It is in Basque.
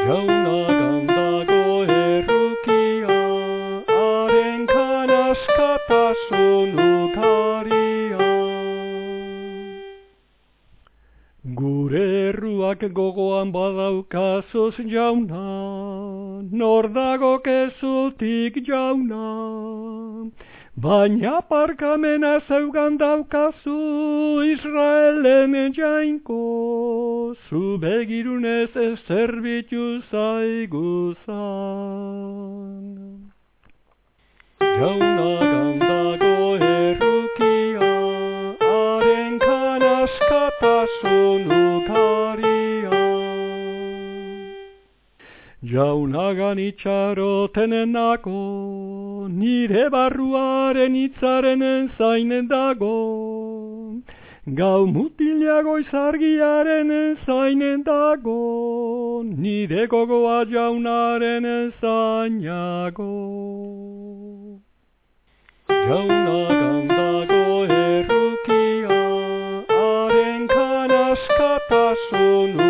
Jaunagan dago errukia, haren kanaskatasun ukaria. Gure erruak gogoan badaukazuz jauna, nor dago kezultik jauna. Baina parkamena zeugan daukazu Israelen jainko, zu begirunez ez zerbitu zaigu zan. Jauna gandago errukia, haren kanaskatasun ukaria. Jaunagan itxaroten nago, nire barruaren itzaren zain dago. Gau mutila goizargiaren zain dago, nire gogoa jaunaren zainago. Jauna gaudago errukia, haren kanaskatasunu.